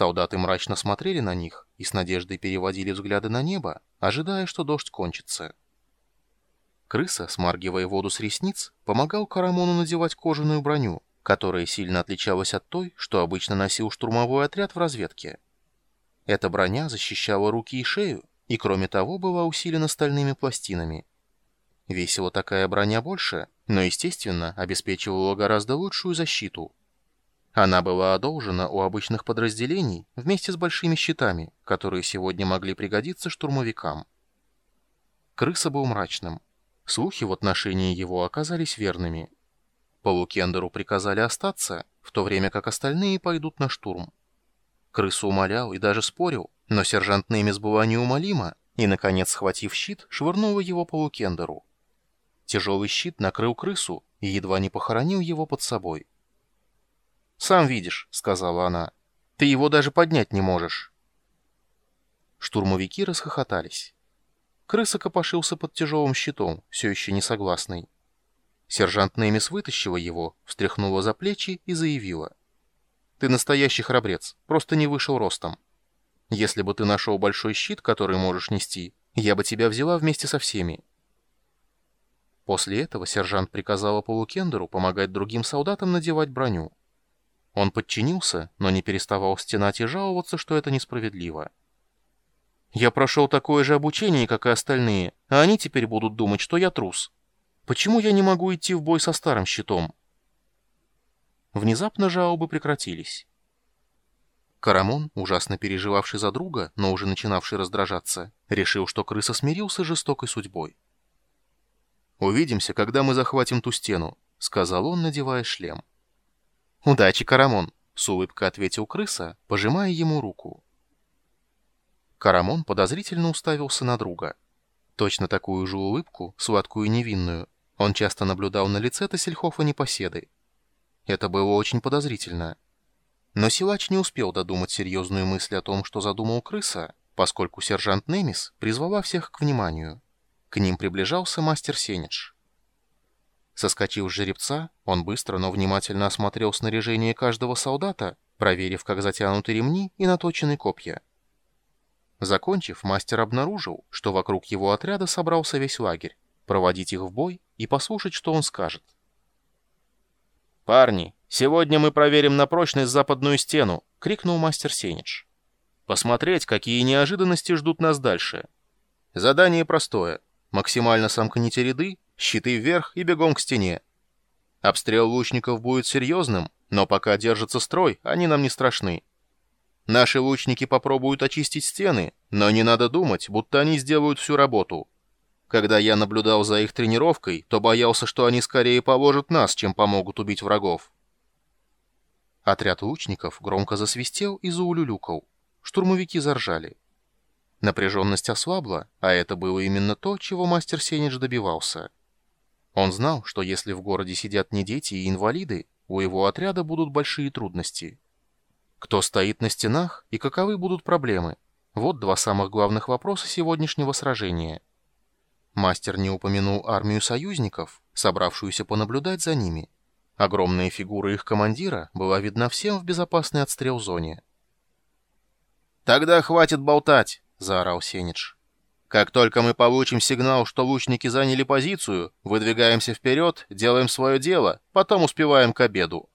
Солдаты мрачно смотрели на них и с надеждой переводили взгляды на небо, ожидая, что дождь кончится. Крыса, смаргивая воду с ресниц, помогал Карамону надевать кожаную броню, которая сильно отличалась от той, что обычно носил штурмовой отряд в разведке. Эта броня защищала руки и шею, и кроме того была усилена стальными пластинами. Весила такая броня больше, но, естественно, обеспечивала гораздо лучшую защиту. Она была одолжена у обычных подразделений вместе с большими щитами, которые сегодня могли пригодиться штурмовикам. Крыса был мрачным. Слухи в отношении его оказались верными. Полукендеру приказали остаться, в то время как остальные пойдут на штурм. Крысу умолял и даже спорил, но сержант Немес была неумолима, и, наконец, схватив щит, швырнула его Полукендеру. Тяжелый щит накрыл крысу и едва не похоронил его под собой. «Сам видишь», — сказала она, — «ты его даже поднять не можешь». Штурмовики расхохотались. Крыса копошился под тяжелым щитом, все еще не согласный. Сержант Немис вытащила его, встряхнула за плечи и заявила. «Ты настоящий храбрец, просто не вышел ростом. Если бы ты нашел большой щит, который можешь нести, я бы тебя взяла вместе со всеми». После этого сержант приказала Полукендеру помогать другим солдатам надевать броню. Он подчинился, но не переставал стенать и жаловаться, что это несправедливо. Я прошел такое же обучение, как и остальные, а они теперь будут думать, что я трус. Почему я не могу идти в бой со старым щитом? Внезапно жалобы прекратились. Карамон, ужасно переживавший за друга, но уже начинавший раздражаться, решил, что крыса смирился с жестокой судьбой. «Увидимся, когда мы захватим ту стену», — сказал он, надевая шлем. «Удачи, Карамон», — с улыбкой ответил крыса, пожимая ему руку. Карамон подозрительно уставился на друга. Точно такую же улыбку, сладкую невинную, он часто наблюдал на лице Тассельхофа непоседы. Это было очень подозрительно. Но силач не успел додумать серьезную мысль о том, что задумал крыса, поскольку сержант Немис призвала всех к вниманию. К ним приближался мастер Сенедж. Соскочив с жеребца, он быстро, но внимательно осмотрел снаряжение каждого солдата, проверив, как затянуты ремни и наточены копья. Закончив, мастер обнаружил, что вокруг его отряда собрался весь лагерь, проводить их в бой и послушать, что он скажет. «Парни, сегодня мы проверим на прочность западную стену!» — крикнул мастер Сенич. «Посмотреть, какие неожиданности ждут нас дальше. Задание простое. Максимально сомкните ряды, щиты вверх и бегом к стене. Обстрел лучников будет серьезным, но пока держится строй, они нам не страшны. Наши лучники попробуют очистить стены, но не надо думать, будто они сделают всю работу. Когда я наблюдал за их тренировкой, то боялся, что они скорее положат нас, чем помогут убить врагов. Отряд лучников громко засвистел и заулюлюкал. Штурмовики заржали. Напряженность ослабла, а это было именно то, чего мастер Сенедж добивался. Он знал, что если в городе сидят не дети и инвалиды, у его отряда будут большие трудности. Кто стоит на стенах и каковы будут проблемы? Вот два самых главных вопроса сегодняшнего сражения. Мастер не упомянул армию союзников, собравшуюся понаблюдать за ними. Огромная фигура их командира была видна всем в безопасной отстрел зоне. «Тогда хватит болтать!» — заорал Сенедж. «Как только мы получим сигнал, что лучники заняли позицию, выдвигаемся вперед, делаем свое дело, потом успеваем к обеду.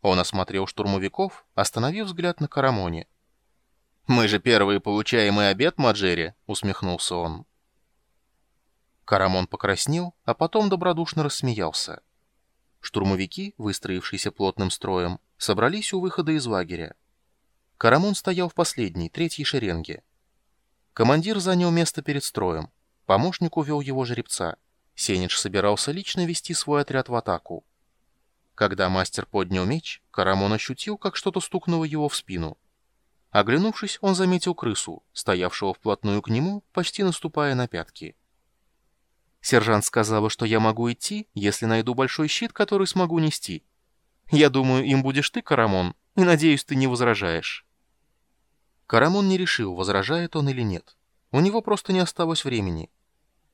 Он осмотрел штурмовиков, остановив взгляд на Карамоне. «Мы же первые получаем и обед, Маджери», — усмехнулся он. Карамон покраснел, а потом добродушно рассмеялся. Штурмовики, выстроившиеся плотным строем, собрались у выхода из лагеря. Карамон стоял в последней, третьей шеренге. Командир занял место перед строем. Помощник увел его жеребца. Сенедж собирался лично вести свой отряд в атаку. Когда мастер поднял меч, Карамон ощутил, как что-то стукнуло его в спину. Оглянувшись, он заметил крысу, стоявшего вплотную к нему, почти наступая на пятки. Сержант сказала, что я могу идти, если найду большой щит, который смогу нести. Я думаю, им будешь ты, Карамон, и надеюсь, ты не возражаешь. Карамон не решил, возражает он или нет. У него просто не осталось времени.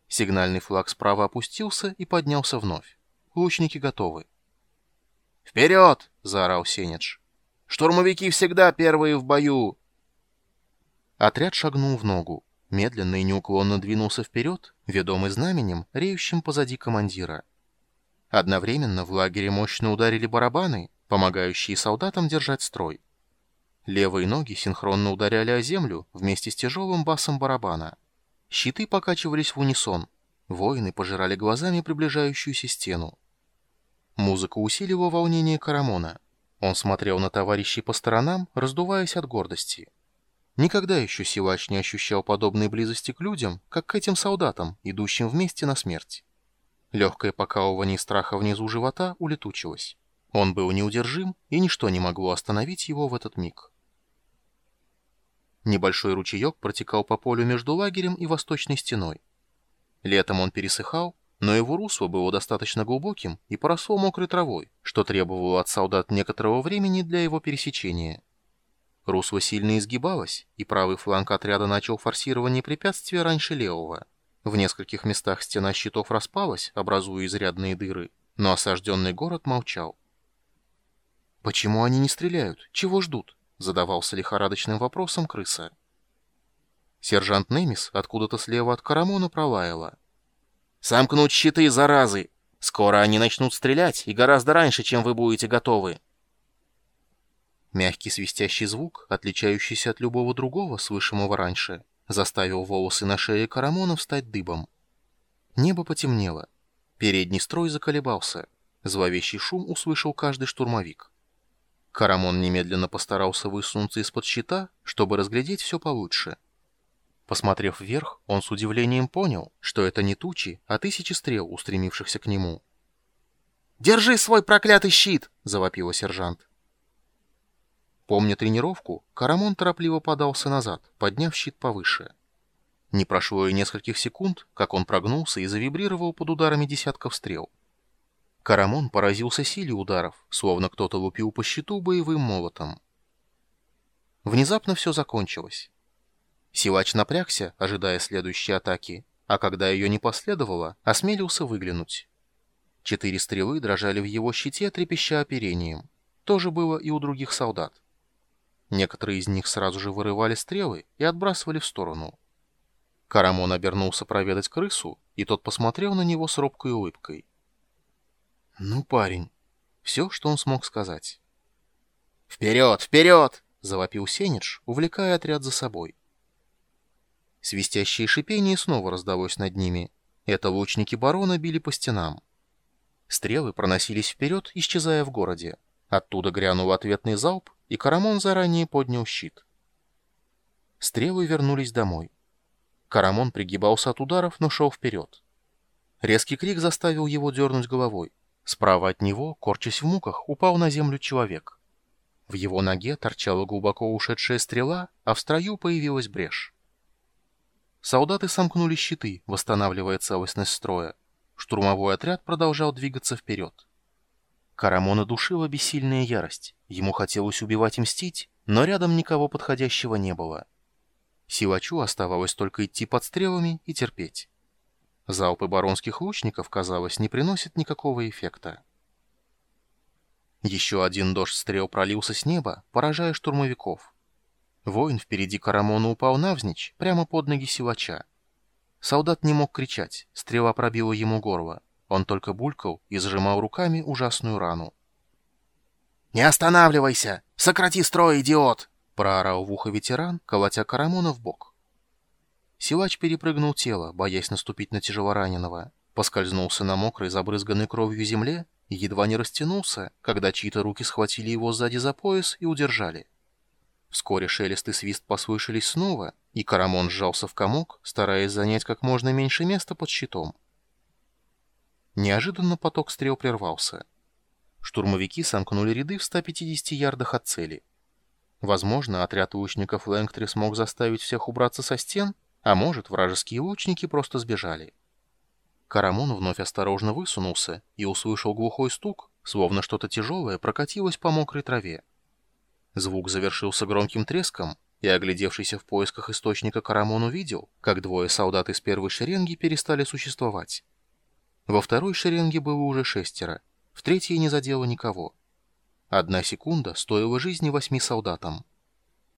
Сигнальный флаг справа опустился и поднялся вновь. Лучники готовы. «Вперед!» — заорал Сенедж. Штурмовики всегда первые в бою!» Отряд шагнул в ногу, медленно и неуклонно двинулся вперед, ведомый знаменем, реющим позади командира. Одновременно в лагере мощно ударили барабаны, помогающие солдатам держать строй. Левые ноги синхронно ударяли о землю вместе с тяжелым басом барабана. Щиты покачивались в унисон. Воины пожирали глазами приближающуюся стену. Музыка усиливала волнение Карамона. Он смотрел на товарищей по сторонам, раздуваясь от гордости. Никогда еще силач не ощущал подобной близости к людям, как к этим солдатам, идущим вместе на смерть. Легкое покалывание страха внизу живота улетучилось. Он был неудержим, и ничто не могло остановить его в этот миг. Небольшой ручеек протекал по полю между лагерем и восточной стеной. Летом он пересыхал, но его русло было достаточно глубоким и поросло мокрой травой, что требовало от солдат некоторого времени для его пересечения. Русло сильно изгибалось, и правый фланг отряда начал форсирование препятствия раньше левого. В нескольких местах стена щитов распалась, образуя изрядные дыры, но осажденный город молчал. «Почему они не стреляют? Чего ждут?» Задавался лихорадочным вопросом крыса. Сержант Немис откуда-то слева от Карамона пролаяла. «Сомкнуть щиты, заразы! Скоро они начнут стрелять, и гораздо раньше, чем вы будете готовы!» Мягкий свистящий звук, отличающийся от любого другого, слышимого раньше, заставил волосы на шее Карамона встать дыбом. Небо потемнело. Передний строй заколебался. Зловещий шум услышал каждый штурмовик. Карамон немедленно постарался высунуться из-под щита, чтобы разглядеть все получше. Посмотрев вверх, он с удивлением понял, что это не тучи, а тысячи стрел, устремившихся к нему. «Держи свой проклятый щит!» — завопила сержант. Помня тренировку, Карамон торопливо подался назад, подняв щит повыше. Не прошло и нескольких секунд, как он прогнулся и завибрировал под ударами десятков стрел. Карамон поразился силе ударов, словно кто-то лупил по щиту боевым молотом. Внезапно все закончилось. Силач напрягся, ожидая следующей атаки, а когда ее не последовало, осмелился выглянуть. Четыре стрелы дрожали в его щите, трепеща оперением. То же было и у других солдат. Некоторые из них сразу же вырывали стрелы и отбрасывали в сторону. Карамон обернулся проведать крысу, и тот посмотрел на него с робкой улыбкой. «Ну, парень!» Все, что он смог сказать. «Вперед! Вперед!» — завопил Сенедж, увлекая отряд за собой. Свистящее шипение снова раздалось над ними. Это лучники барона били по стенам. Стрелы проносились вперед, исчезая в городе. Оттуда грянул ответный залп, и Карамон заранее поднял щит. Стрелы вернулись домой. Карамон пригибался от ударов, но шел вперед. Резкий крик заставил его дернуть головой. Справа от него, корчась в муках, упал на землю человек. В его ноге торчала глубоко ушедшая стрела, а в строю появилась брешь. Солдаты сомкнули щиты, восстанавливая целостность строя. Штурмовой отряд продолжал двигаться вперед. Карамона душила бессильная ярость. Ему хотелось убивать и мстить, но рядом никого подходящего не было. Силачу оставалось только идти под стрелами и терпеть. Залпы баронских лучников, казалось, не приносят никакого эффекта. Еще один дождь стрел пролился с неба, поражая штурмовиков. Воин впереди Карамона упал навзничь, прямо под ноги силача. Солдат не мог кричать, стрела пробила ему горло. Он только булькал и сжимал руками ужасную рану. «Не останавливайся! Сократи строй, идиот!» — проорал в ухо ветеран, колотя Карамона в бок. Силач перепрыгнул тело, боясь наступить на тяжелораненого. Поскользнулся на мокрой, забрызганной кровью земле и едва не растянулся, когда чьи-то руки схватили его сзади за пояс и удержали. Вскоре шелест и свист послышались снова, и Карамон сжался в комок, стараясь занять как можно меньше места под щитом. Неожиданно поток стрел прервался. Штурмовики сомкнули ряды в 150 ярдах от цели. Возможно, отряд лучников Лэнгтри смог заставить всех убраться со стен, а может, вражеские лучники просто сбежали. Карамон вновь осторожно высунулся и услышал глухой стук, словно что-то тяжелое прокатилось по мокрой траве. Звук завершился громким треском, и, оглядевшийся в поисках источника, Карамон увидел, как двое солдат из первой шеренги перестали существовать. Во второй шеренге было уже шестеро, в третьей не задело никого. Одна секунда стоила жизни восьми солдатам.